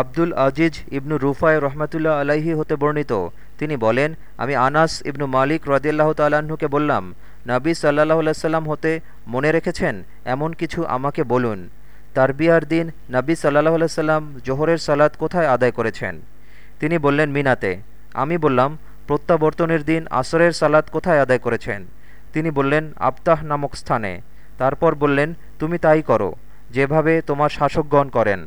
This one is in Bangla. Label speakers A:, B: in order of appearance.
A: আব্দুল আজিজ ইবনু রুফায় রহমাতুল্লাহ আলাইহি হতে বর্ণিত। তিনি বলেন, আমি আনাস ইবনু মালিক রদিয়াল্লাহ তাল্লাহ্নকে বললাম, নাবী সাল্লাহ সাল্লাম হতে মনে রেখেছেন? এমন কিছু আমাকে বলুন। তার বিয়ার দিন নাবী সাল্লাহ সাল্লাম জোহরের সালাত কোথায় আদায় করেছেন? তিনি বললেন, মিনাতে। আমি বললাম, প্রত্যাবর্তনের দিন আসরের সালাত কোথায় আদায় করেছেন? তিনি বললেন, আবতাহ নামক স্থানে। তারপর বললেন, তুমি তাই করো, যেভাবে তোমার শাসকগণ করেন।